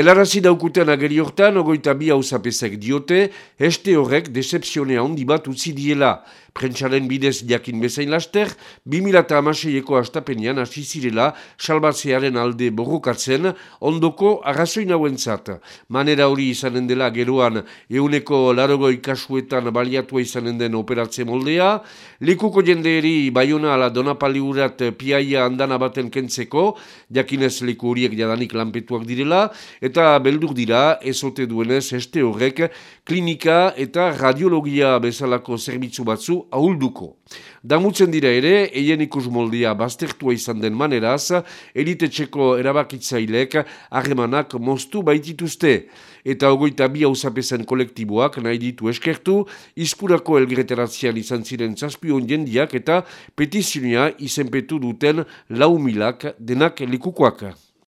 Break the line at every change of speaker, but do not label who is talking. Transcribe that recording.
Elarazi daukuten ageri hortan, ogoita bi hausapesek diote, este horrek decepzionea handi bat utzi diela. Prentsaren bidez jakin bezain laster, 2008ko astapenean hasi zirela salbatzearen alde borrokatzen ondoko arrazoi nauen zat. Manera hori izanen dela geroan euneko larogoi kasuetan baliatua izanen den operatze moldea, likuko jendeeri baiona ala donapali urat piaia andana baten kentzeko, jakinez liku horiek jadanik lanpetuak direla, eta beldur dira ezote duenez este horrek klinika eta radiologia bezalako zerbitzu batzu ahulduko. Damutzen dira ere, eien ikus moldia baztertua izan den maneraz, elitetxeko erabakitzailek harremanak moztu baitituzte. Eta ogoita bi hausapezen kolektiboak nahi ditu eskertu, izkurako elgreteratzean izan ziren zazpion jendiak eta petizioa izenpetu duten lau milak denak likukoak.